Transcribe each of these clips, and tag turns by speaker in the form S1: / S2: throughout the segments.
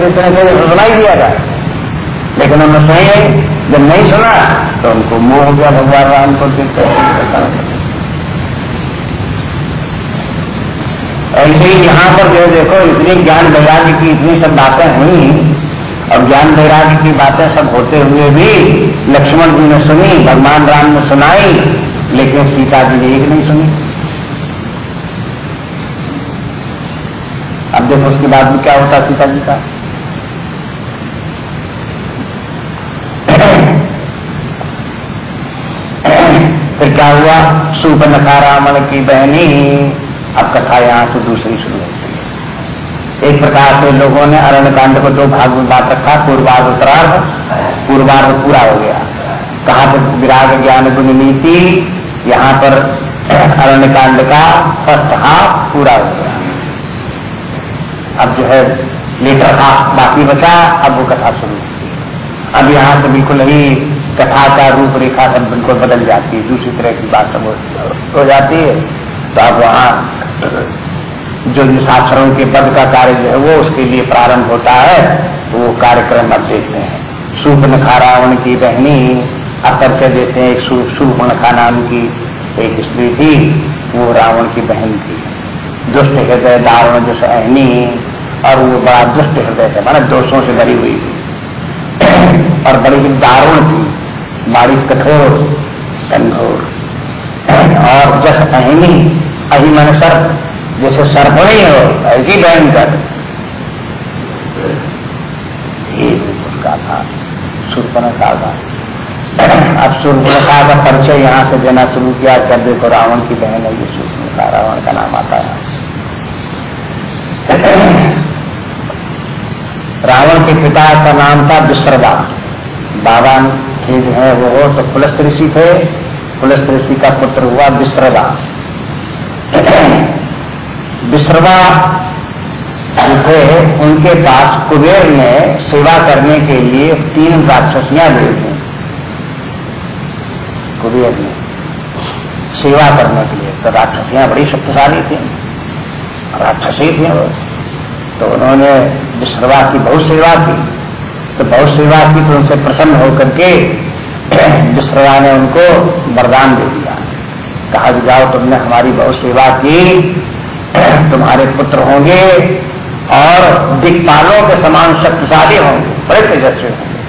S1: कृष्ण से सुनाई दिया था लेकिन उन्होंने सुनी नहीं जब नहीं सुना तो उनको मोह हो गया, भगवान राम को ऐसे ही यहाँ पर जो देखो, इतनी ज्ञान वैराग्य की इतनी सब बातें हुई, और ज्ञान वैराग्य की बातें सब होते हुए भी लक्ष्मण जी ने सुनी, भगवान राम ने सुनाई, लेकिन सीता जी ने एक नहीं सुनी। अब देखो, उसके बाद में क्या होता सीता जी का फिर क्या हुआ? सुप नखा की बहनी अब कथा यहाँ से दूसरी शुरू होती है। एक प्रकार से लोगों ने अरण्य कांड को दो भाग में बात रखा, पूर्वार्ध, उत्तरार्ध। पूर्वार्ध पूरा हो गया। कहा तो विराग ज्ञान गुण नीति? यहाँ पर अरण्य कांड का फ़र्स्ट हाफ़ पूरा हो गया। अब जो है, लेटर हाफ़ बाकी बचा, अब वो कथा शुरू अब यहाँ से बिल्कुल ही कथा का रूपरेखा सब बिल्कुल बदल जाती है, दूसरी तरह की बात सब हो जाती है। तो अब वहाँ जो निशाक्षरों के पद का कार्य जो है, वो उसके लिए प्रारंभ होता है तो वो कार्यक्रम अब देखते हैं। सूपनखा रावण की बहनी परिचय देते हैं, एक सूपनखा नाम की एक स्त्री थी, वो रावण की बहन थी। दुष्ट हृदय दारुण जो सहनी और वो बड़ा दुष्ट हृदय था, मैंने दोषों से भरी हुई थी। और बड़ी दारुण थी। बाड़ी कठोर कठोर और जस अहिनी अही मन सर्प, जैसे सर्पणी हो, ऐसी भयंकर। अब सूर्पणखा का परिचय यहाँ से देना शुरू किया कर देखो रावण की बहन है, ये सूर्पणखा रावण का नाम आता है। रावण के पिता का नाम था विश्रवा बाबा थे जो है वो तो पुलस्त ऋषि थे। पुलस्त ऋषि का पुत्र हुआ विश्रवा विश्रवा जो थे। उनके पास कुबेर ने सेवा करने के लिए तीन राक्षसियाँ थी कुबेर ने सेवा करने के लिए तो राक्षसियाँ बड़ी शक्तिशाली थी। राक्षसी थी तो उन्होंने विश्रवा की बहुत सेवा की। तो बहुत सेवा की तो उनसे प्रसन्न होकर के विश्रवा ने उनको वरदान दे दिया। कहा कि जाओ तुमने हमारी बहुत सेवा की, तुम्हारे पुत्र होंगे और दिक्पालों के समान शक्तिशाली होंगे, बड़े तेजस्वी होंगे,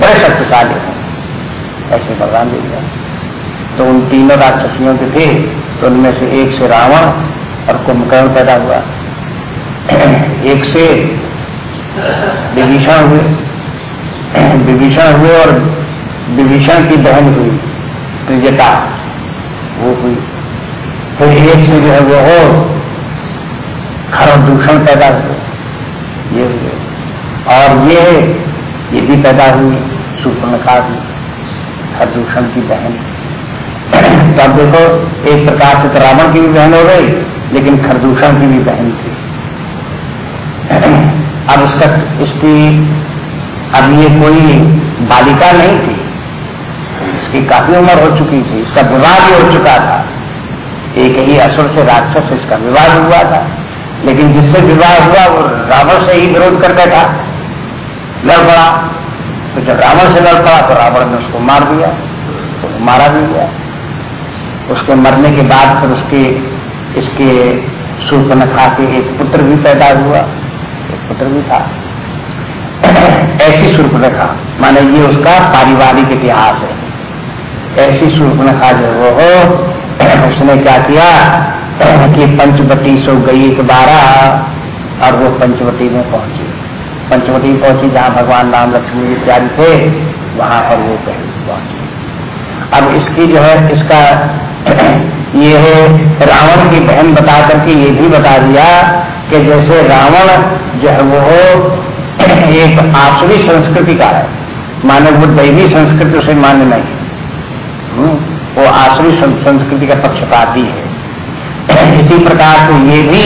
S1: बड़े शक्तिशाली होंगे। ऐसे वरदान दे दिया। तो उन तीनों राक्षसियों के थे तो उनमें से एक से रावण और कुंभकर्ण पैदा हुआ। एक से विभीषण हुए। विभीषण हुए और विभीषण की बहन हुई त्रिजटा वो हुई। फिर एक से जो है वो हो खरब दूषण पैदा हुए। ये हुए। और ये ये भी पैदा हुई सुपर्णखा भी खरदूषण की बहन। तो देखो, एक प्रकार से तो रावण की भी बहन हो गई, लेकिन खरदूषण की भी बहन थी। अब उसका इसकी अब ये कोई बालिका नहीं थी। इसकी काफ़ी उम्र हो चुकी थी इसका विवाह भी हो चुका था। एक ही असुर से राक्षस से इसका विवाह हुआ था। लेकिन जिससे विवाह हुआ, वो रावण से ही विरोध कर बैठा लड़ पड़ा। तो जब रावण से लड़ पड़ा तो रावण ने उसको मार दिया तो मारा भी गया। उसके मरने के बाद फिर उसके, इसके सूर्पनखा के एक पुत्र भी पैदा हुआ। एक पुत्र भी था। ऐसी सूर्पनखा माने ये उसका पारिवारिक इतिहास है। ऐसी सूर्पनखा जो वो हो, उसने क्या किया, कि पंचवटी सो गई एक बारह और वो पंचवटी में पहुँची। पंचवटी पहुँची, जहाँ भगवान राम, लक्ष्मी जी इत्यादि थे, वहाँ पर वो पहुँची। अब इसकी जो है, इसका ये है, रावण की बहन बता करके ये भी बता दिया, कि जैसे रावण जो है वो एक आसुरी संस्कृति का है। मानव वो दैवी संस्कृति उसे मान्य नहीं हम्म, वो आसुरी संस्कृति का पक्षपाती है। इसी प्रकार को ये भी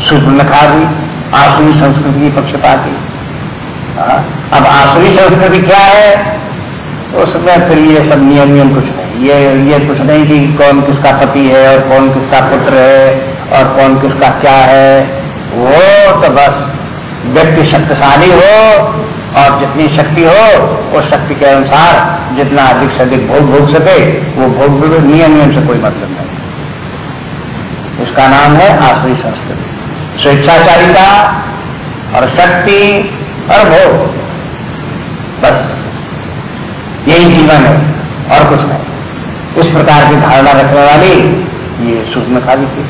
S1: सुपर्णखा भी आसुरी संस्कृति की पक्षपाती। हाँ, अब आसुरी संस्कृति क्या है? उसमें फिर ये सब नियम नियम कुछ नहीं। ये ये कुछ नहीं कि कौन किसका पति है और कौन किसका पुत्र है और कौन किसका क्या है। वो तो बस व्यक्ति शक्तिशाली हो और जितनी शक्ति हो, उस शक्ति के अनुसार जितना अधिक से अधिक भोग भोग सके, वो भोग नियम नियम से कोई मतलब नहीं। इसका नाम है आश्री संस्कृति स्वेच्छाचारिता और शक्ति और भोग। बस। यही जीवन है, और कुछ नहीं। इस प्रकार की धारणा रखने वाली ये सूक्ष्म खाली थी।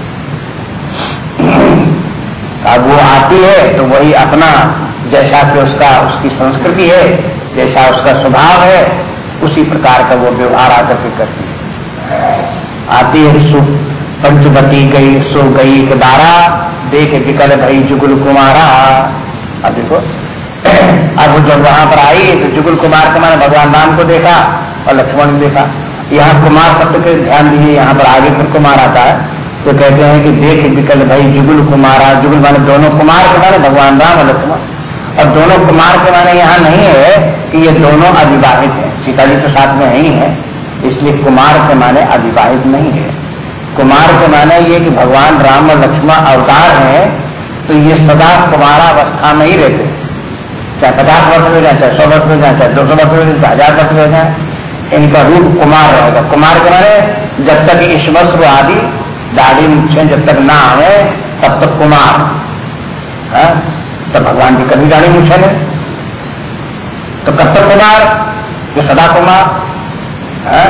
S1: अब वो आती है तो वही अपना जैसा कि उसका, उसकी संस्कृति है, जैसा उसका स्वभाव है, उसी प्रकार का वो व्यवहार आकर के करती है। आती है सु पंचवती गई, सो गई के बारा, देख विकल भई जुगुल कुमारा। अब देखो, अब जब वहाँ पर आई तो जुगुल कुमार के मैंने भगवान राम को देखा और लक्ष्मण को देखा। यहाँ कुमार शब्द के ध्यान दीजिए, यहाँ पर आगे फिर कुमार आता है। तो कहते हैं कि देख विकल भाई जुगुल कुमारा जुगुल माने दोनों कुमार के माने भगवान राम और लक्ष्मण। और दोनों कुमार के माने यहाँ नहीं है कि ये दोनों अविवाहित हैं। सीता जी तो साथ में नहीं है इसलिए कुमार के माने अविवाहित नहीं है। कुमार के माने ये कि भगवान राम और लक्ष्मण अवतार हैं तो ये सदा कुमारावस्था में ही रहते चाहे पचास वर्ष में जाए, चाहे सौ वर्ष में जाए, चाहे दो सौ वर्ष में जाए हज़ार वर्ष में जाए, इनका रूप कुमार रहेगा। कुमार के माने जब तक ईश्वर आदि दाढ़ी मुछे जब तक ना आवे तब तक कुमार। हाँ? तो भगवान की कभी दाढ़ी मुछे है तो कब तक कुमार? ये सदा कुमार। हाँ?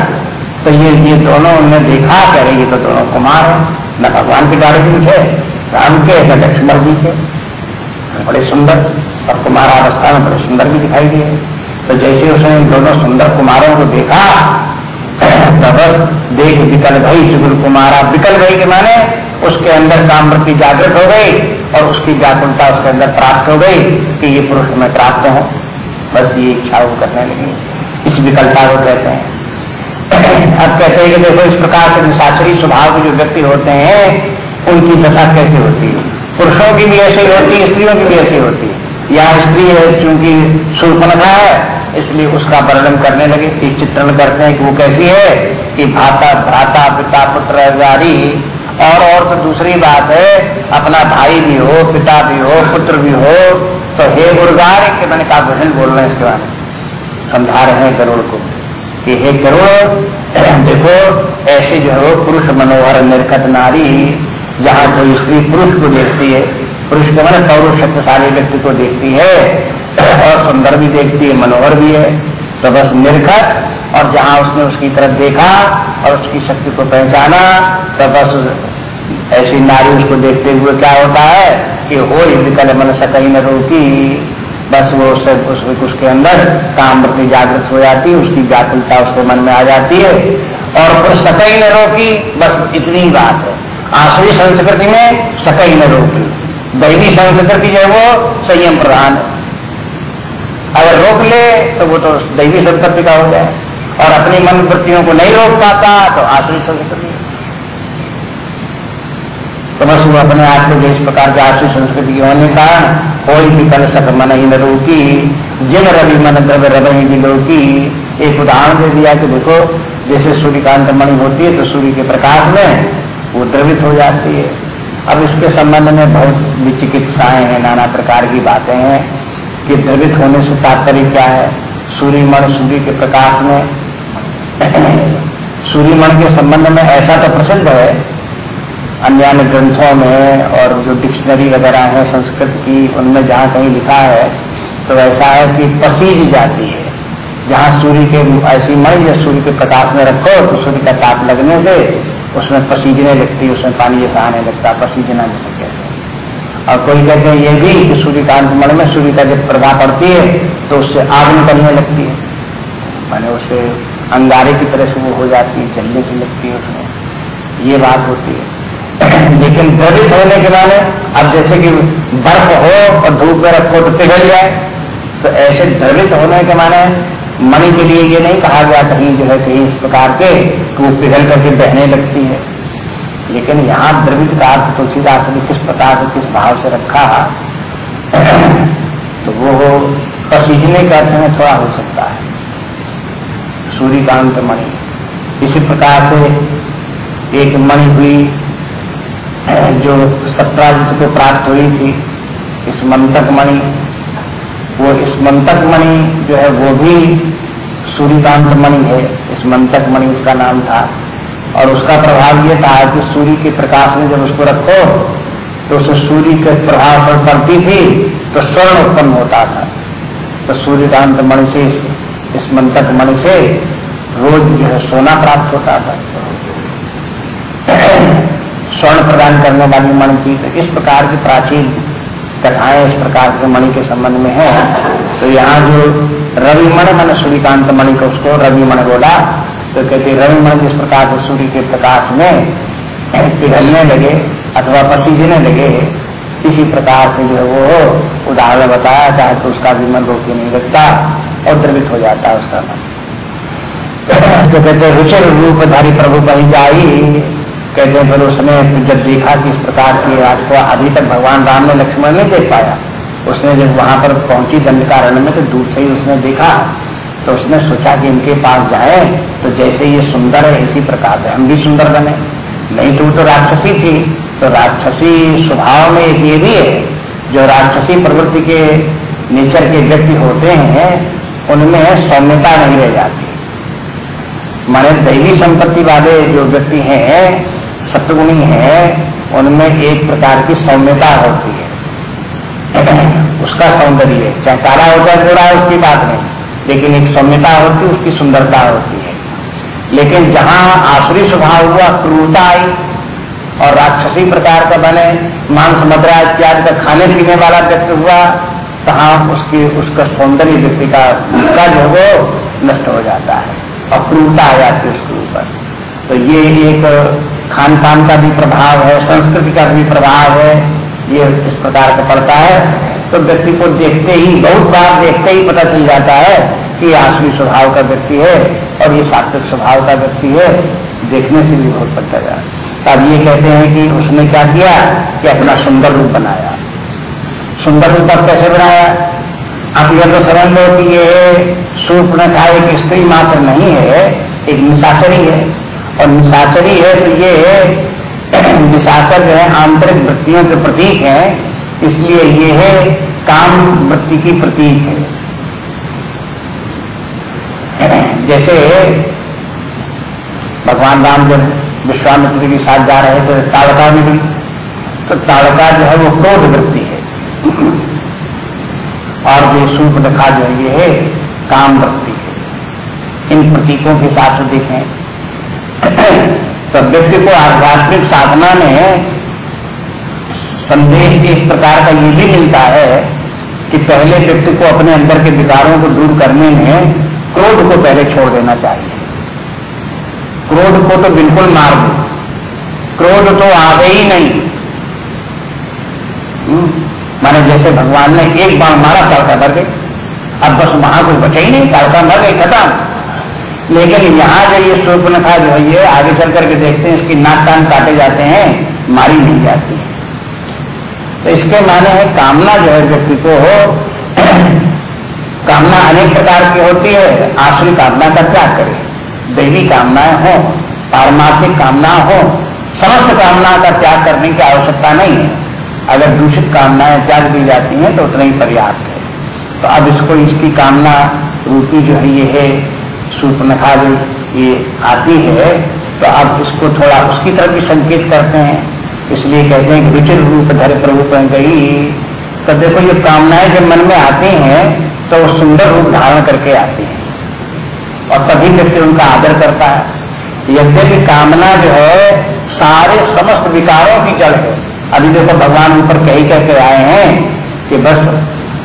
S1: तो ये ये दोनों उनने देखा कह रहे ये तो दोनों कुमार है। न भगवान की दाढ़ी मुझे राम के, न लक्ष्मण जी के। बड़े सुंदर और कुमार अवस्था में बड़े सुंदर भी दिखाई दिए। तो जैसे उसने दोनों सुंदर कुमारों को देखा बस देख विकल भई, जुगुल कुमारा विकल भई के माने उसके अंदर कामृति जागृत हो गई और उसकी व्याकुलता उसके अंदर प्राप्त हो गई कि ये पुरुष में प्राप्त हो। बस ये इच्छा वो करने लगी। इस विकलता को कहते हैं। अब कहते हैं कि देखो, इस प्रकार के निशाचरी स्वभाव के जो व्यक्ति होते हैं, उनकी दशा कैसे होती है? पुरुषों की भी ऐसी होती है, स्त्रियों की भी ऐसी होती है। या स्त्री है, चूँकि सूर्पनखा है इसलिए उसका वर्णन करने लगे कि चित्रण करते हैं कि वो कैसी है? कि भाता भ्राता, पिता, पुत्र जारी और और तो दूसरी बात है, अपना भाई भी हो, पिता भी हो, पुत्र भी हो तो हे गुरगार के मैंने कहा भजन बोल रहे हैं इसके बारे में। समझा रहे हैं गरुड़ को कि हे गरुड़, देखो, ऐसे जो है पुरुष मनोहर निर्कट नारी, जहाँ कोई स्त्री पुरुष को देखती है पुरुष के मन पौरुष शक्तिशाली व्यक्ति को देखती है और सुंदर भी देखती है मनोहर भी है। तो बस निर्खत और जहाँ उसने उसकी तरफ़ देखा और उसकी शक्ति को पहचाना तो बस ऐसी नारी उसको देखते हुए क्या होता है कि हो विकल मन सकई न रोकी। बस वो उससे उस, उसके अंदर काम प्रति जागृत हो जाती है उसकी व्याकुलता उसके मन में आ जाती है। और फिर सकई न रोकी बस इतनी बात है। आसुरी संस्कृति में सकई न रोकी। दैवी संस्कृति जो है वो संयम प्रधान है अगर रोक ले तो वो तो दैवी संस्कृति का हो जाए और अपनी मन वृत्तियों को नहीं रोक पाता तो आश्रित संस्कृति तो बस वो अपने आप को जिस प्रकार के आश्रित संस्कृति के होने का कोई भी कल सक मन ही न रोकी जिन रवि मन द्रव्य रवि भी रोकी एक उदाहरण दे दिया कि देखो जैसे सूर्यकांत मणि होती है तो सूर्य के प्रकाश में वो द्रवित हो जाती है अब इसके संबंध में बहुत विचिकित्साएँ हैं, नाना प्रकार की बातें हैं कि द्रवित होने से तात्पर्य क्या है? सूर्यमण सूर्य के प्रकाश में सूर्यमण के संबंध में ऐसा तो प्रसिद्ध है। अन्य अन्य ग्रंथों में और जो डिक्शनरी वगैरह है संस्कृत की, उनमें जहाँ कहीं लिखा है तो ऐसा है कि पसीज जाती है। जहाँ सूर्य के, ऐसी मणि या सूर्य के प्रकाश में रखो तो सूर्य का ताप लगने से उसमें पसीजने लगती उसमें पानी जैसा आने लगता पसीजना जैसे कहते हैं। और कोई कहते हैं, ये भी कि सूर्यकांत मन में सूर्य का जब प्रभाव पड़ती है तो उससे आग निकलने लगती है। माने उससे अंगारे की तरह से वो हो जाती है, जलने की लगती है उसमें। ये बात होती है। लेकिन द्रवित होने के माने अब जैसे कि बर्फ़ हो और धूप में रखो तो पिघल जाए तो ऐसे द्रवित होने के माने मणि के लिए ये नहीं कहा गया कहीं जो है कहीं इस प्रकार के कि वो पिघल करके बहने लगती है। लेकिन यहाँ द्रवित का अर्थ तुलसीदास ने किस प्रकार से, किस भाव से रखा तो वो पसीजने के अर्थ में थोड़ा हो सकता है। सूर्यकांत मणि, इसी प्रकार से एक मणि हुई, जो सत्राजित को प्राप्त हुई थी स्मंतक मणि वो स्मंतक मणि जो है, वो भी सूर्यकांत मणि है। इस मंतक मणि उसका नाम था। और उसका प्रभाव ये था कि सूर्य के प्रकाश में जब उसको रखो तो उसे सूर्य के प्रभाव पर पड़ती थी तो स्वर्ण उत्पन्न होता था। तो सूर्यकांत मणि से, इस मंतक मणि से रोज जो है सोना प्राप्त होता था। स्वर्ण प्रदान करने वाली मणि थी। तो इस प्रकार की प्राचीन कथाएँ इस प्रकार के मणि के संबंध में है। तो यहाँ जो रविमण मन सूर्यकांत मणि को उसको रविमण बोला तो कहते रविमण जिस प्रकार से सूर्य के प्रकाश में पिघलने लगे अथवा पसीजने लगे, इसी प्रकार से जो वो उदाहरण बताया, चाहे तो उसका भी मन रोके नहीं लगता और द्रवित हो जाता है उसका मन। तो कहते रुचिर रूपधारी प्रभु बही जाई कहते हैं, फिर उसने जब देखा कि इस प्रकार की आज को अभी तक भगवान राम ने लक्ष्मण नहीं देख पाया, उसने जब वहाँ पर पहुँची दंडकारण्य में तो दूर से ही उसने देखा तो उसने सोचा कि इनके पास जाए तो जैसे ये सुंदर है, इसी प्रकार से हम भी सुंदर बने। नहीं तो तो राक्षसी थी तो राक्षसी स्वभाव में एक ये भी है, जो राक्षसी प्रवृत्ति के नेचर के व्यक्ति होते हैं, उनमें सौम्यता नहीं रह जाती। माने दैवी संपत्ति वाले जो व्यक्ति हैं सत्गुणी है उनमें एक प्रकार की सौम्यता होती है। उसका सौंदर्य चाहे काला हो, चाहे गोरा है, उसकी बात नहीं। लेकिन एक सौम्यता होती है, उसकी सुंदरता होती है। लेकिन जहाँ आसुरी स्वभाव हुआ, क्रूरता आई और राक्षसी प्रकार का बने, मांस, मदरा इत्यादि का खाने पीने वाला व्यक्ति हुआ, तहा उसकी, उसका सौंदर्य व्यक्ति का जो वो नष्ट हो जाता है और क्रूरता आ जाती है उसके ऊपर। तो ये एक खान पान का भी प्रभाव है, संस्कृति का भी प्रभाव है, ये इस प्रकार का पड़ता है। तो व्यक्ति को देखते ही, बहुत बार देखते ही पता चल जाता है कि आसुरी स्वभाव का व्यक्ति है और ये सात्विक स्वभाव का व्यक्ति है। देखने से भी बहुत पता जाता अब ये कहते हैं कि उसने क्या किया कि अपना सुंदर रूप बनाया। सुंदर रूप अब कैसे बनाया? आप यह तो समझ लो कि ये न का एक स्त्री मात्र नहीं है, एक निशाचरी है। और निशाचरी है तो ये निशाचर जो है आंतरिक वृत्तियों के प्रतीक है, इसलिए ये है काम वृत्ति की प्रतीक है। जैसे भगवान राम जब विश्वामित्र के साथ जा रहे थे ताड़का भी तो ताड़का जो है वो क्रोध वृत्ति है। और जो सूप नखा जो ये है काम वृत्ति है। इन प्रतीकों के साथ देखें तो व्यक्ति को आध्यात्मिक साधना में संदेश एक प्रकार का ये भी मिलता है कि पहले व्यक्ति को अपने अंदर के विकारों को दूर करने में क्रोध को पहले छोड़ देना चाहिए। क्रोध को तो बिल्कुल मार दो। क्रोध तो आगे ही नहीं। हम्म, माने जैसे भगवान ने एक बार मारा तड़का मर गई। अब बस वहाँ कोई बचा ही नहीं तड़का मर गई खत्म। लेकिन यहाँ जो ये सूर्पनखा जो है, ये आगे चल करके देखते हैं, इसकी नाक कान काटे जाते हैं, मारी नहीं जाती। है तो इसके माने है, कामना जो है व्यक्ति को हो कामना अनेक प्रकार की होती है आसुरी कामना का त्याग करे। दैवी कामनाएँ हो, पारमार्थिक कामना हो, समस्त कामना का त्याग करने की आवश्यकता नहीं है। अगर दूषित कामनाएँ त्याग दी जाती हैं तो उतना ही पर्याप्त है। तो अब इसको, इसकी कामना रूपी जो है, ये है सूर्पनखा जो ये आती है तो अब इसको थोड़ा उसकी तरफ़ भी संकेत करते हैं। इसलिए कहते हैं विचिर रूप धर प्रभु पर गई। तो देखो, ये कामनाएँ जब मन में आती हैं तो वो सुंदर रूप धारण करके आती हैं। और तभी व्यक्ति उनका आदर करता है। यद्यपि कामना जो है, सारे समस्त विकारों की जड़ है। अभी देखो, भगवान ऊपर कही कहते आए हैं कि बस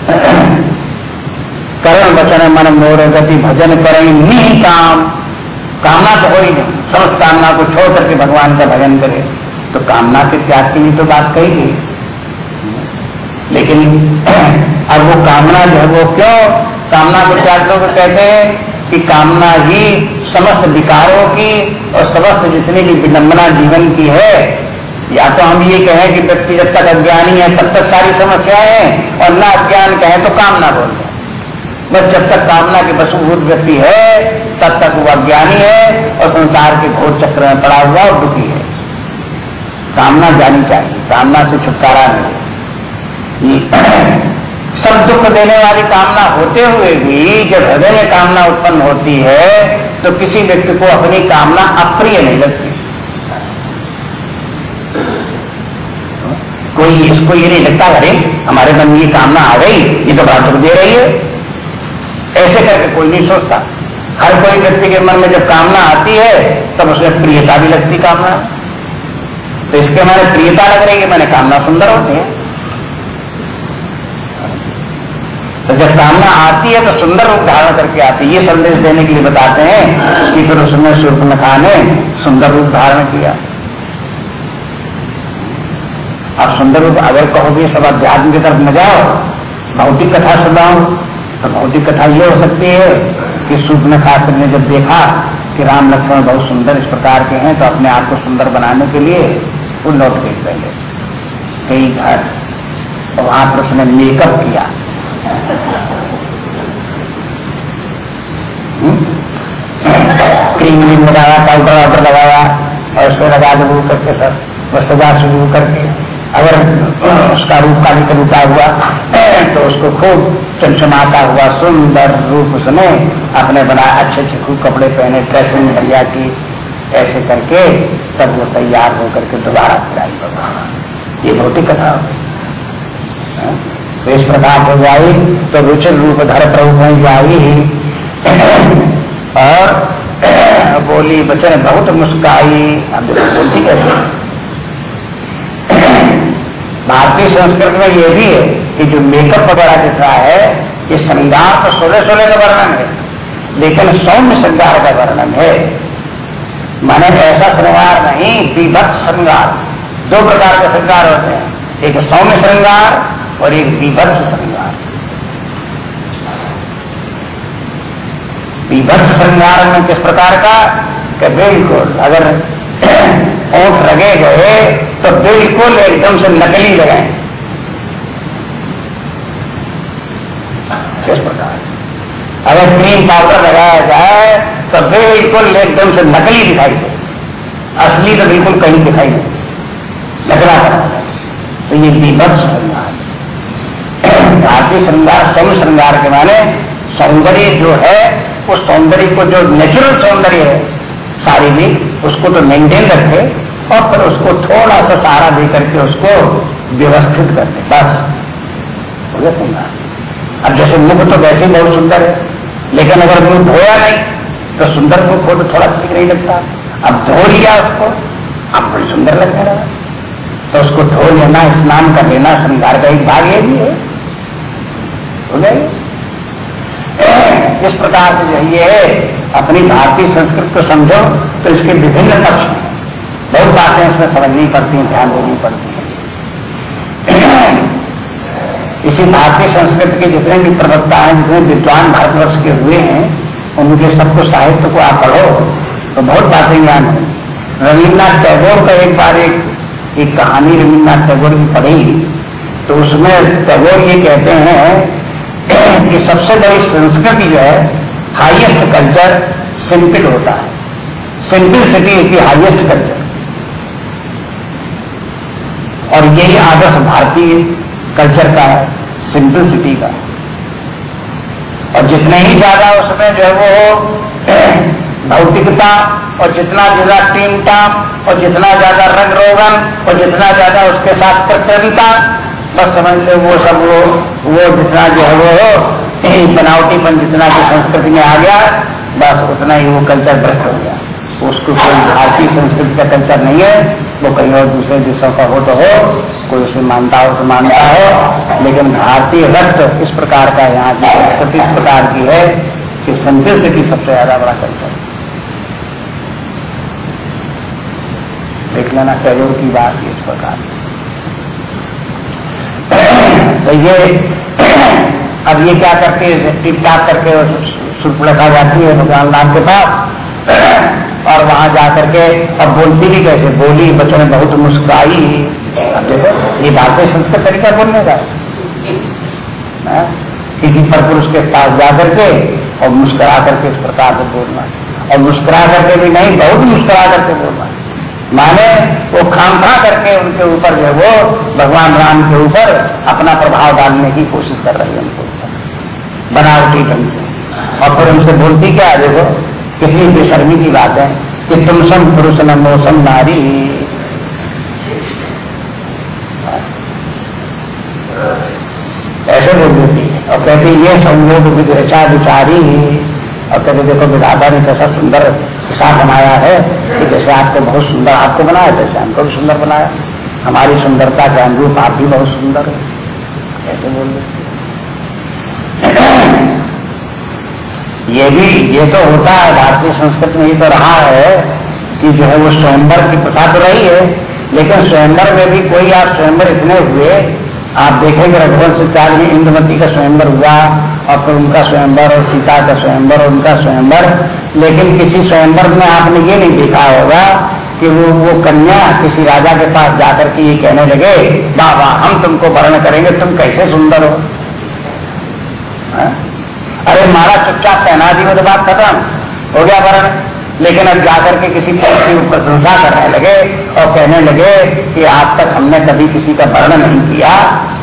S1: करण वचन मन मोर गति भजन करें नहीं काम। कामना तो हो ही नहीं। समस्त कामना को छोड़ करके भगवान का भजन करे। तो कामना के त्याग की भी तो बात कही गई। लेकिन, अब वो कामना जो है वो क्यों? कामना को त्याग तो कहते हैं कि कामना ही समस्त विकारों की और समस्त जितनी भी विडंबना जीवन की है। या तो हम ये कहें कि व्यक्ति जब तक अज्ञानी है, तब तक सारी समस्याएँ हैं। और ना अज्ञान कहें तो कामना बोलते बस जब तक कामना के वसुभूत व्यक्ति है, तब तक वो अज्ञानी है और संसार के घोर चक्र में पड़ा हुआ और दुखी है। कामना जानी चाहिए, कामना से छुटकारा नहीं सब दुख देने वाली कामना होते हुए भी जब हृदय में कामना उत्पन्न होती है तो किसी व्यक्ति को अपनी कामना अप्रिय नहीं लगती। कोई इसको ये नहीं लगता, अरे, हमारे मन में ये कामना आ गई, ये तो बड़ा दुख दे रही है। ऐसे करके कोई नहीं सोचता। हर कोई व्यक्ति के मन में जब कामना आती है, तब उसमें प्रियता भी लगती कामना। तो इसके मैंने प्रियता लग रही है, मैंने कामना सुंदर होती है। तो जब कामना आती है तो सुंदर रूप धारण करके आती है। ये संदेश देने के लिए बताते हैं कि फिर उसमें सूर्पनखा ने सुंदर रूप धारण किया। अब सुंदर रूप अगर कहोगे, सब अध्यात्म की तरफ़ न जाओ, भौतिक कथा सुनाओ तो कथा ये हो सकती है कि सूर्पनखा ने जब देखा कि राम लक्ष्मण बहुत सुंदर इस प्रकार के हैं तो अपने आप को सुंदर बनाने के लिए वो लौट गई पहले कई घर और वहाँ पर उसने मेकअप किया। क्रीम व्रीम लगाया पाउडर वाउडर लगाया और उसे लगा दो करके सब वो सजा शुरू करके। अगर उसका रूप का भी कविता हुआ तो उसको खूब चमचमाता हुआ, सुंदर रूप उसने अपने बनाया अच्छे अच्छे खूब कपड़े पहने ड्रेसिंग बढ़िया की, ऐसे करके तब वो तैयार होकर के दोबारा फिर आई भगवान। ये भौतिक कथा हो तो इस प्रकार हो जाई तो रुचिर रूप धर प्रभु में जाई। और बोली बचन बहुत मुस्काई। अब बोलती कैसे भारतीय संस्कृति में यह भी है कि जो मेकअप वगैरह दिख रहा है, ये श्रृंगार तो सोलह सोलह का वर्णन है, लेकिन सौम्य श्रृंगार का वर्णन है। माने ऐसा श्रृंगार नहीं, विभक्त श्रृंगार। दो प्रकार के श्रृंगार होते हैं, एक सौम्य श्रृंगार और एक विभत्स श्रृंगार। विभत्स श्रृंगार में किस प्रकार का बिल्कुल, अगर ओठ लगे गए तो बिल्कुल एकदम से नकली लगाए किस प्रकार। अगर क्रीम पाउडर लगाया जाए तो बिल्कुल एकदम से नकली दिखाई दे। असली तो बिल्कुल कहीं दिखाई नहीं पड़ा तो ये विभत्स श्रृंगार भारतीय श्रृंगार सम श्रृंगार के माने सौंदर्य जो है, उस सौंदर्य को जो नेचुरल सौंदर्य है शारीरिक उसको तो मेंटेन रखे और फिर उसको थोड़ा सा सहारा दे करके उसको व्यवस्थित कर दे। बस। श्रृंगार अब जैसे मुख तो वैसे ही बहुत सुंदर है, लेकिन अगर मुख धोया नहीं तो सुंदर मुख हो तो थोड़ा ठीक नहीं लगता। अब धो लिया उसको, अब बड़ी सुंदर लगा। तो उसको धो लेना, स्नान कर लेना, श्रृंगार का एक भाग ये भी है। हो गए इस प्रकार से जो अपनी भारतीय संस्कृति को समझो तो इसके विभिन्न पक्ष बहुत बातें इसमें समझनी पड़ती हैं ध्यान देनी पड़ती है। इसी भारतीय संस्कृति के जितने भी प्रवक्ता हैं जितने विद्वान भारतवर्ष के हुए हैं उनके सबको साहित्य को आप पढ़ो तो बहुत बातें ज्ञान है। रविन्द्रनाथ टैगोर का एक बार एक, एक कहानी रविन्द्रनाथ टैगोर की पढ़ी तो उसमें टैगोर ये कहते हैं कि सबसे बड़ी संस्कृति जो है हाईएस्ट कल्चर सिंपल होता है। Simple city is highest culture और यही आदर्श भारतीय कल्चर का है सिंपल सिटी का। और जितने ही ज़्यादा उसमें जो है वो भौतिकता, और जितना ज़्यादा टीम टाम और जितना ज़्यादा रंग रोगन, और जितना ज़्यादा उसके साथ प्रकृतिता बस समझ लो वो सब वो वो जितना जो है वो बनावटीपन जितना की संस्कृति में आ गया, बस उतना ही वो कल्चर भ्रष्ट हो गया। उसको कोई भारतीय संस्कृति का कल्चर नहीं है, वो कहीं और दूसरे देशों का हो तो हो, कोई उसे मानता हो तो मानता हो, लेकिन भारतीय रक्त इस प्रकार का यहाँ की संस्कृति इस प्रकार की है कि सिंपलिसिटी सबसे ज़्यादा बड़ा कल्चर देख लेना टैगोर की बात इस प्रकार। की तो ये अब ये क्या करती है टिप टाप करके सुरपुलखा जाती है भगवान राम के पास और वहाँ जाकर के, अब बोलती भी कैसे? बोली, बच्चों ने बहुत मुस्कुराई। ये भारतीय संस्कृत तरीका बोलने का हाँ? किसी पर पुरुष के पास जाकर के और मुस्कुरा करके इस प्रकार से बोलना। और मुस्कुरा करके भी नहीं, बहुत मुस्कुरा करके बोलना। माने वो खाम खा करके उनके ऊपर जो वो भगवान राम के ऊपर अपना प्रभाव डालने की कोशिश कर रही है उनके। उनको बनावटी ढंग से और फिर उनसे बोलती क्या देखो, कितनी बेशर्मी की बात है कि तुम सम पुरुष न मौसम नारी। ऐसे बोल देती है। और कहती ये संयोग विध रचा विचारी और कहते देखो, विधाता ने कैसा सुंदर हिसाब बनाया है कि जैसे आपको बहुत सुंदर आपको बनाया, जैसे हमको भी सुंदर बनाया। हमारी सुंदरता के अनुरूप आप भी बहुत सुंदर है। ऐसे बोल ये भी, ये तो होता है, भारतीय संस्कृति में ये तो रहा है कि जो है वो स्वयंवर की प्रथा तो रही है, लेकिन स्वयंवर में भी कोई आप स्वयंवर इतने हुए, आप देखेंगे रघुवंश चाल में इंद्रमती का स्वयंवर हुआ और फिर उनका स्वयंवर और सीता का स्वयंवर और उनका स्वयंवर। लेकिन किसी स्वयंवर में आपने ये नहीं देखा होगा कि वो वो कन्या किसी राजा के पास जाकर के ये कहने लगे, वाह हम तुमको वर्ण करेंगे, तुम कैसे सुंदर हो? हा? अरे मारा चुपचाप पहना दी तो बात खत्म, हो गया वर्ण। लेकिन अब जाकर के किसी चीज़ की प्रशंसा करने लगे और कहने लगे कि आज तक हमने कभी किसी का वर्ण नहीं किया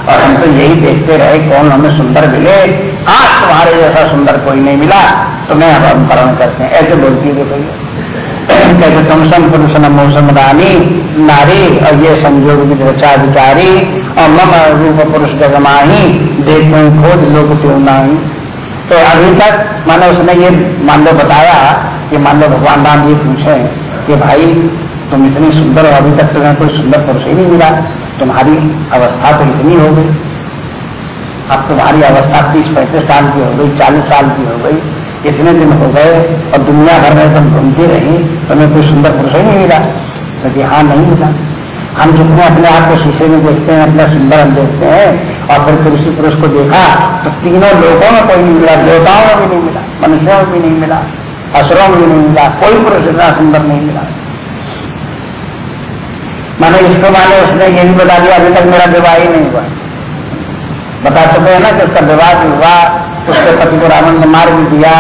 S1: और हम तो यही देखते रहे कौन हमें सुंदर मिले। आज तुम्हारे जैसा सुंदर कोई नहीं मिला तुम्हें अब हम वर्ण करते हैं। ऐसे बोलती है भैया कहते, तुम सम पुरुष न मौसम रानी, नारी और ये संयोग रचा विचारी, और मम रूप पुरुष जगमाही देखो, खोज लोग क्यों नहीं? तो अभी तक मैंने उसने ये मान लो बताया कि मान लो भगवान राम ये पूछे कि भाई, तुम इतनी सुंदर हो, अभी तक तुम्हें कोई सुंदर पुरुष ही नहीं मिला। तुम्हारी अवस्था तो इतनी हो गई। अब तुम्हारी अवस्था तीस पैंतीस साल की हो गई, चालीस साल की हो गई, इतने दिन हो गए और दुनिया भर में तुम घूमती रही, तुम्हें कोई सुंदर पुरुष ही नहीं मिला। क्योंकि हाँ नहीं मिला। हम जितने अपने आप को शीशे में देखते हैं, अपना सुंदर हम देखते हैं, और फिर फिर उसी पुरुष को देखा तो तीनों लोगों में कोई नहीं मिला, देवताओं में भी नहीं मिला, मनुष्यों में भी नहीं मिला, असुरों में भी नहीं मिला, कोई पुरुष इतना सुंदर नहीं मिला। मैंने इसको माने उसने ये भी बता दिया, अभी तक मेरा विवाह ही नहीं हुआ। बता चुके हैं ना कि उसका विवाह भी हुआ, उसके पति को रावण ने मार भी दिया,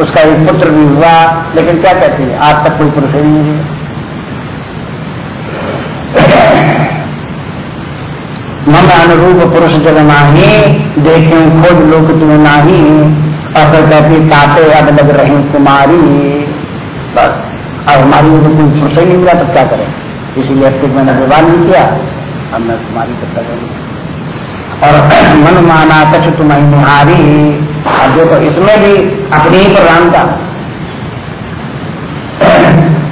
S1: उसका एक पुत्र भी हुआ, लेकिन क्या कहती है? आज तक कोई पुरुष ही नहीं। मिला मन अनुरूप पुरुष जग नाही, देखे खोज लोग तुम्हें नाही और फिर कहती काटे अब लग रही कुमारी। बस, अब हमारी तो कोई फुर्सत नहीं मिला तो क्या करें? इसीलिए अब तक मैंने विवाह नहीं किया, अब मैं कुमारी तब तक और मन माना कछ तुम्हें निहारी। अब देखो, इसमें भी अपनी ही प्रधानता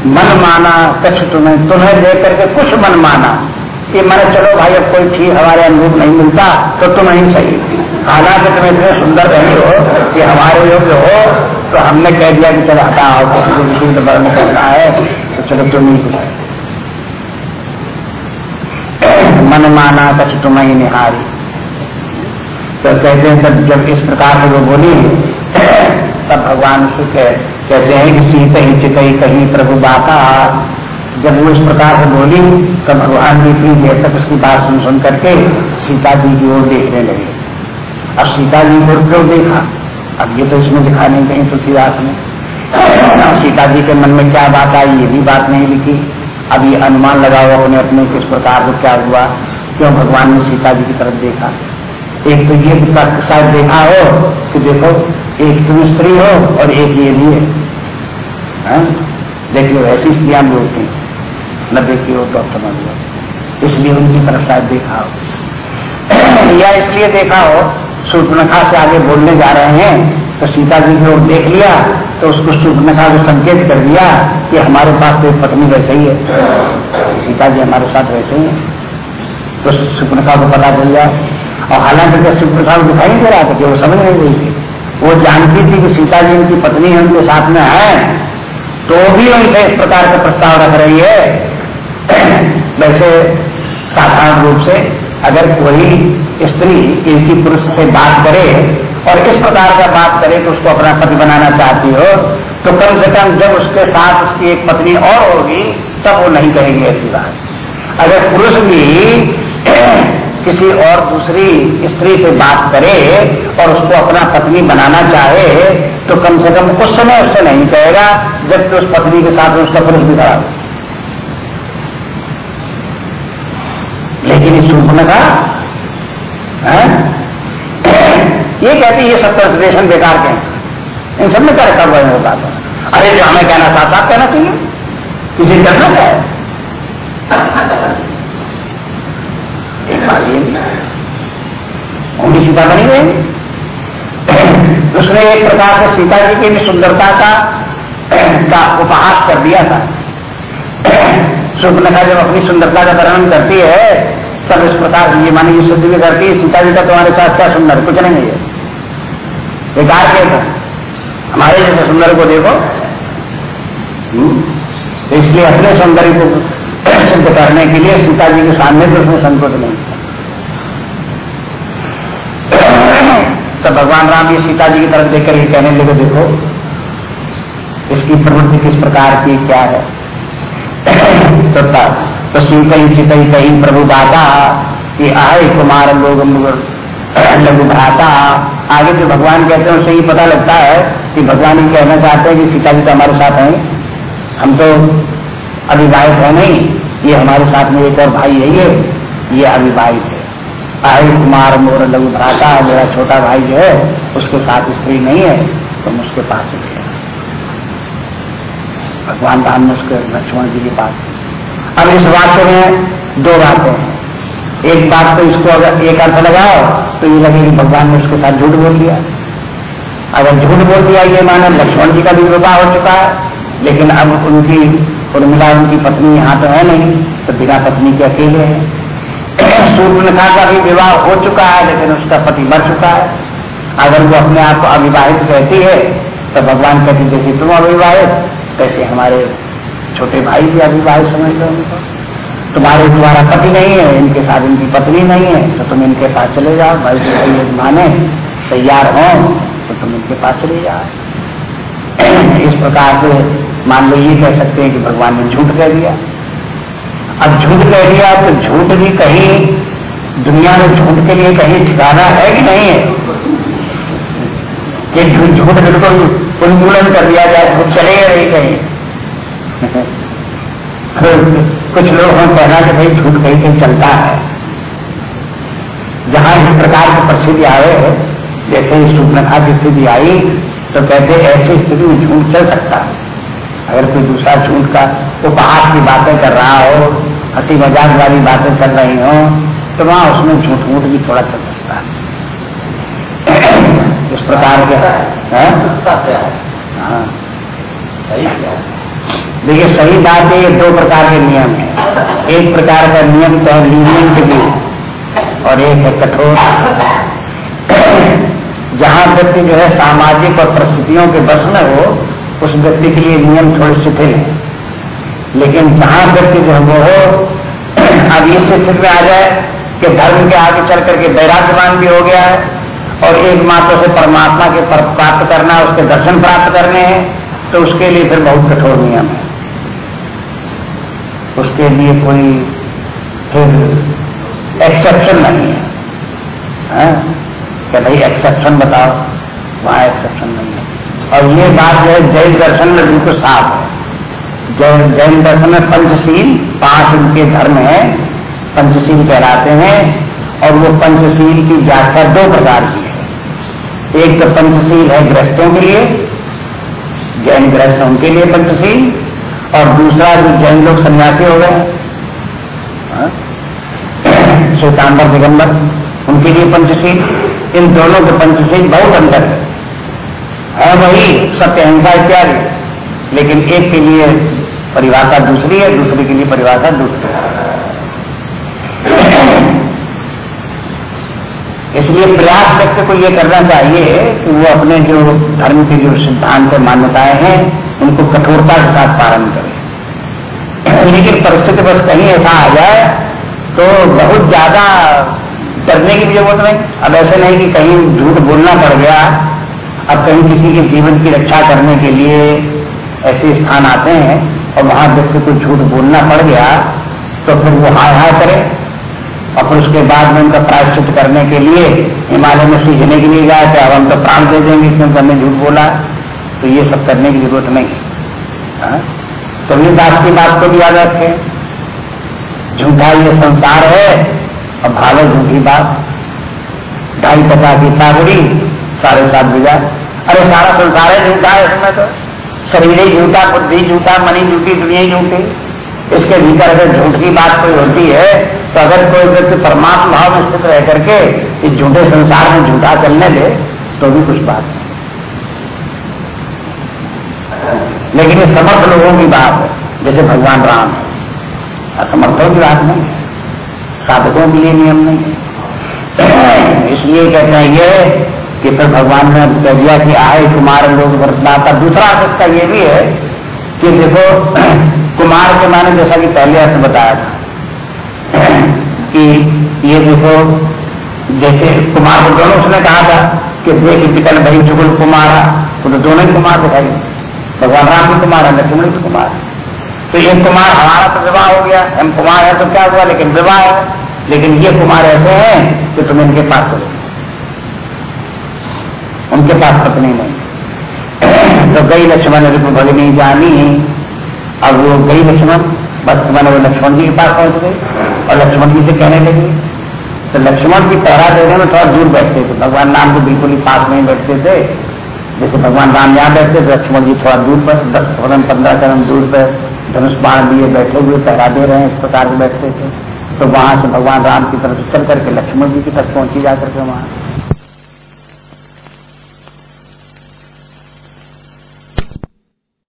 S1: मन माना कछ तुम्हें तुम्हें देख करके कुछ मन माना। कि मैंने, चलो भाई, अब कोई ठीक, हमारे अनुरूप नहीं मिलता तो तुम ही सही। हालाँकि तुम इतने सुंदर रहे हो कि हमारे योग्य हो तो हमने कह दिया कि चलो हटा आओ किसी को विशुद्ध वर्ण करना है तो चलो तुम ही मन माना कछ तुम ही निहारी। तो कहते हैं तब जब इस प्रकार से वो बोली तब भगवान से कह, कहते हैं कि सीत ही चित कहीं प्रभु बाका जब वो इस प्रकार से बोली तब भगवान जी इतनी देर तक उसकी बात सुन सुन करके सीता जी की ओर देखने लगे। अब सीता जी को क्यों देखा? अब ये तो इसमें दिखा नहीं कहीं तुलसीदास ने। सीता जी के मन में क्या बात आई ये भी बात नहीं लिखी। अब ये अनुमान लगा हुआ उन्हें अपने किस प्रकार से क्या हुआ क्यों भगवान ने सीता जी की तरफ़ देखा? एक तो ये शायद देखा हो, कि देखो, एक तुम स्त्री हो और एक ये भी है। हाँ? देख लो ऐसी स्त्रियाँ भी होती न देखी हो तो अब इसलिए उनकी तरफ़ शायद देखा हो। या इसलिए देखा हो सूर्पनखा से आगे बोलने जा रहे हैं तो सीता जी की देख लिया तो उसको सूर्पनखा को संकेत कर दिया कि हमारे पास तो पत्नी वैसे ही है। सीता जी हमारे साथ वैसे ही है। तो सूर्पनखा को पता चल जाए और हालाँकि जब सूर्पनखा को दिखाई दे रहा था कि वो समझ नहीं रही थी। वो जानती थी कि सीता जी उनकी पत्नी है, उनके साथ में है तो भी उनसे इस प्रकार का प्रस्ताव रख रही है। वैसे साधारण रूप से अगर कोई स्त्री किसी पुरुष से बात करे और इस प्रकार का बात करे तो उसको अपना पति बनाना चाहती हो तो कम से कम जब उसके साथ उसकी एक पत्नी और होगी, तब वो नहीं कहेगी ऐसी बात। अगर पुरुष भी किसी और दूसरी स्त्री से बात करे और उसको अपना पत्नी बनाना चाहे तो कम से कम उस समय उससे नहीं कहेगा जबकि उस पत्नी के साथ उसका पुरुष भी खड़ा लेकिन इस सूर्य का ये कहते ये सब कंसिडरेशन बेकार के इन सब में क्या रखा हुआ है अरे जो हमें कहना साथ साथ कहना चाहिए। किसी करना क्या है एक बात उनकी सीता बनी गई। उसने एक प्रकार से सीता जी की सुंदरता का का उपहास कर दिया था। सुपनखा जब अपनी सुंदरता का वर्णन करती है, तब इस प्रकार ये मानी ये शुद्ध भी करती है, सीता जी का तुम्हारे साथ क्या सुंदर? कुछ नहीं है। बेकार था हमारे जैसे सुंदर को देखो। हम्म? इसलिए अपने सौंदर्य को सिद्ध करने के लिए सीता जी के सामने तो उसमें संकोच नहीं। तो भगवान राम भी सीता जी की तरफ़ देखकर ये कहने लगे देखो इसकी प्रवृत्ति किस प्रकार की क्या है? तो, तो सीतई चितई कई प्रभु दाता कि आय कुमार लोग लघु भ्राता। आगे जो भगवान कहते हैं उससे ही पता लगता है कि भगवान ये कहना चाहते हैं कि सीता जी तो हमारे साथ हैं। हम तो अविवाहित है नहीं ये हमारे साथ में एक और भाई है ये ये अविवाहित है। आय कुमार मोर लघु भ्राता, मेरा छोटा भाई जो है, उसके साथ स्त्री नहीं है तुम तो उसके पास ही भगवान राम ने उसके लक्ष्मण जी के पास। अब इस वाक्य में दो बातें हैं। एक बात तो इसको अगर एक अर्थ लगाओ तो ये लगे कि भगवान ने उसके साथ झूठ बोल दिया। अगर झूठ बोल दिया, ये माने लक्ष्मण जी का भी विवाह हो चुका है। लेकिन अब उनकी, उर्मिला उनकी पत्नी यहाँ तो है नहीं तो बिना पत्नी के अकेले हैं। सूर्यखा का भी विवाह हो चुका है, लेकिन उसका पति मर चुका है। अगर वो अपने आप को अविवाहित कहती है तो भगवान कहते जैसे तुम अविवाहित कैसे हमारे छोटे भाई भी अविवाहित समझ लो तुम्हारे तुम्हारा पति नहीं है, इनके साथ इनकी पत्नी नहीं है तो तुम इनके पास चले जाओ, भाई भाई माने, तैयार हो तो तुम इनके पास चले जाओ। इस प्रकार से मान लो ये कह सकते हैं कि भगवान ने झूठ कह दिया। अब झूठ कह दिया तो झूठ भी कहीं दुनिया में झूठ के लिए कहीं ठिकाना है कि नहीं है? कि झूठ बिल्कुल उन्मूलन कर दिया जाए, झूठ चलेगा नहीं कहीं? कुछ लोग हम कहना कि भाई झूठ कहीं कहीं चलता है। जहाँ इस प्रकार की परिस्थिति आए, जैसे सूर्यखा की स्थिति आई तो कहते ऐसी स्थिति में झूठ चल सकता है। अगर कोई दूसरा झूठ का उपहास की बातें कर रहा हो हँसी मज़ाक वाली बातें कर रही हो तो वहाँ उसमें झूठ मूठ भी थोड़ा चल सकता है। इस प्रकार के हाँ? देखिए, सही बात है, ये दो प्रकार के नियम है। एक प्रकार का नियम तो है लीनियंट भी और एक है कठोर। जहाँ व्यक्ति जो है सामाजिक और परिस्थितियों के बस में हो, उस व्यक्ति के लिए नियम थोड़े शिथिल है। लेकिन जहाँ व्यक्ति जो वो हो अब इस स्थिति में आ जाए कि धर्म के आगे चल करके वैराग्यवान भी हो गया है और एक मात्र से परमात्मा के प्राप्त करना उसके दर्शन प्राप्त करने हैं तो उसके लिए फिर बहुत कठोर नियम है। उसके लिए कोई फिर एक्सेप्शन नहीं है, है? क्या भाई एक्सेप्शन बताओ वहाँ एक्सेप्शन नहीं है। और ये बात जो है जैन दर्शन में बिल्कुल साफ़ है। जैन जैन दर्शन में पंचशील, पाँच उनके धर्म है, पंचशील कहलाते हैं, और वो पंचशील की व्याख्या दो प्रकार की है एक तो पंचशील है ग्रस्तों के लिए, जैन ग्रस्त उनके लिए पंचशील, और दूसरा जो जैन लोग सन्यासी हो गए हाँ? श्वेतांबर दिगंबर, उनके लिए पंचशील इन दोनों के पंचशील बहुत अंतर है है वही सत्य अहिंसा इत्यादि, लेकिन एक के लिए परिभाषा दूसरी है, दूसरे के लिए परिभाषा दूसरी इसलिए प्रयास व्यक्ति को यह करना चाहिए कि वो अपने जो धर्म के जो सिद्धांत और मान्यताएँ हैं, उनको कठोरता के साथ पालन करें। लेकिन परिस्थिति बस कहीं ऐसा आ जाए तो बहुत ज़्यादा डरने की ज़रूरत नहीं। अब ऐसे नहीं कि कहीं झूठ बोलना पड़ गया, अब कहीं किसी के जीवन की रक्षा करने के लिए ऐसे स्थान आते हैं। और वहाँ व्यक्ति को झूठ बोलना पड़ गया तो फिर वो हाय हाय करे। और फिर उसके बाद में उनका प्रायश्चित करने के लिए हिमालय में सीखने के लिए जाए तो अब हम तो प्राण दे देंगे क्योंकि हमने झूठ बोला। तो ये सब करने की ज़रूरत नहीं है। हाँ? तो दास की बात को भी याद रखें। झूठा ये संसार है, और भागो झूठी बात। ढाई पता की सागरी साढ़े सात बीघा अरे सारा संसार है झूठा है इसमें तो। शरीर ही झूठा बुद्धि झूठा मनी झूठी दुनिया झूठी इसके भीतर अगर झूठ की बात कोई होती है तो अगर कोई व्यक्ति परमात्मा भाव में स्थित रह करके इस झूठे संसार में झूठा चलने दे तो भी कुछ बात नहीं लेकिन ये समर्थ लोगों की बात है, जैसे भगवान राम है। असमर्थों की बात नहीं साधकों के लिए नियम नहीं इसलिए कहते हैं ये कि फिर भगवान ने कह दिया कि आए कुमार लोग वर्तदाता दूसरा इसका ये भी है कि देखो, कुमार के माने जैसा कि पहले अर्थ बताया था, कि ये देखो, जैसे कुमार को दोनों उसने कहा था कि देख पितल भाई जुगुल, कुमार तो दोनों ही कुमार दिखाई भगवान राम भी कुमार है, लक्ष्मण भी कुमार तो ये कुमार, हमारा तो विवाह हो गया, हम कुमार है तो क्या हुआ, लेकिन विवाह है। लेकिन ये कुमार ऐसे हैं कि तुम इनके पास हो उनके पास पत्नी नहीं। तो गई लक्ष्मण रूप भगनी जानी। अब वो गई लक्ष्मण, बस मैंने वो लक्ष्मण जी के पास पहुँच गई और लक्ष्मण जी से कहने लगी। तो लक्ष्मण की पहरा देने में थोड़ा दूर बैठते थे। भगवान राम को बिल्कुल ही पास नहीं बैठते थे। जैसे भगवान राम यहाँ बैठते थे लक्ष्मण जी थोड़ा दूर पर, दस कदम पंद्रह कदम दूर पर धनुष बाण लिए बैठे हुए पहरा दे रहे हैं, इस प्रकार से बैठते थे। तो वहाँ से भगवान राम की तरफ़ चल करके लक्ष्मण जी की तरफ़ पहुँची जाकर के वहाँ।